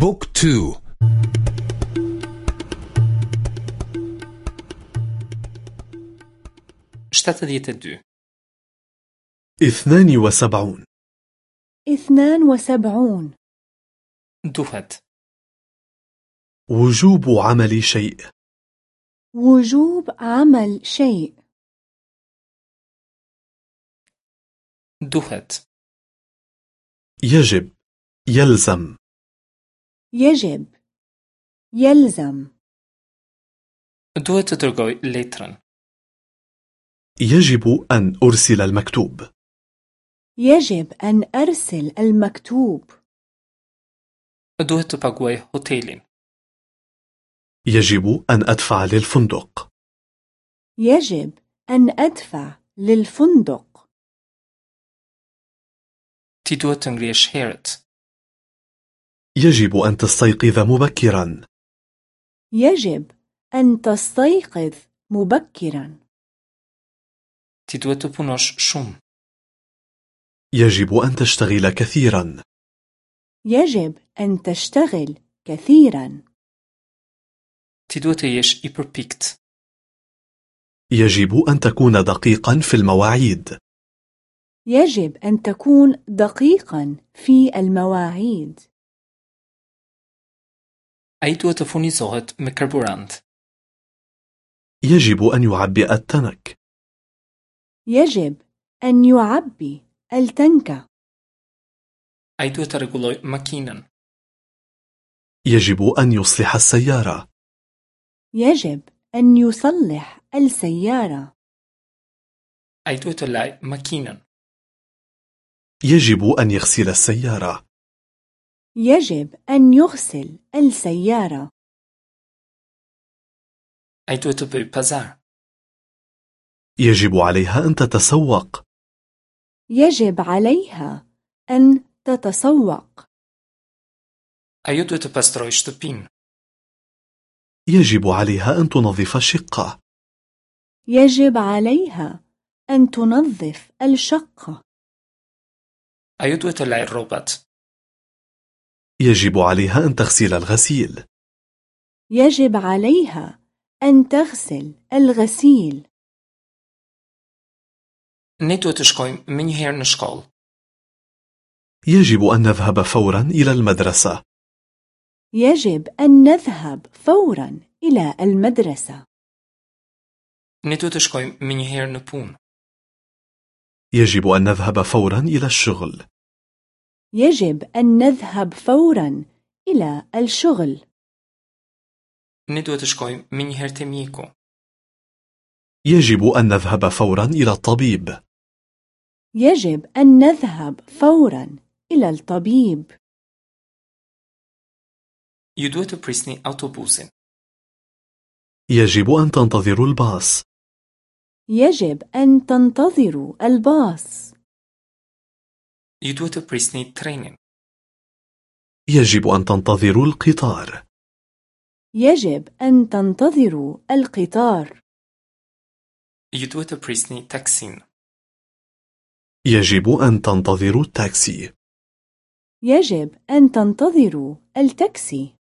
Book two. shtatëdhjetë e dy اثنان وسبعون. اثنان وسبعون. duhet وجوب عمل شيء. وجوب عمل شيء. duhet يجب يلزم. يجب. يلزم. duhet ta dërgoj letrën يجب أن أرسل المكتوب. يجب أن أرسل المكتوب. duhet të paguaj hotelin. يجب أن أدفع للفندق. يجب أن أدفع للفندق. تي هيرت. يجب أن تستيقظ مبكرا. يجب أن تستيقظ مبكرا. يجب أن تشتغل كثيرا. يجب أن تشتغل كثيرا. يجب أن تكون دقيقا في المواعيد. يجب أن تكون دقيقا في المواعيد. أي فوني زوهت مكربورانت يجب أن يعبئ التنك. يجب أن يعبي التنك. أي دوهت رغولوي ماكينن يجب أن يصلح السيارة. يجب أن يصلح السيارة. أي دوهت لاي ماكينن يجب أن يغسل السيارة. يجب أن يغسل السيارة. يجب عليها أن تتسوق. يجب عليها أن تتسوق. يجب عليها أن تنظف الشقة. يجب عليها أن تنظف الشقة. لاي الروبوت. يجب عليها أن تغسل الغسيل يجب عليها أن تغسل الغسيل يجب أن نذهب فورا إلى المدرسة. يجب أن نذهب فورا إلى المدرسة. يجب أن نذهب فورا إلى الشغل. يجب أن نذهب فورا إلى الشغل. يجب أن نذهب فورا إلى الطبيب. يجب أن نذهب فورا إلى الطبيب. Ju duhet të prisni autobusin. يجب أن تنتظر الباص. يجب أن تنتظروا الباص. Ju duhet të prisni trenin. يجب أن تنتظر القطار يجب أن تنتظروا القطار duhet të prisni taksin. يجب أن تنتظر التاكسي يجب أن تنتظروا التاكسي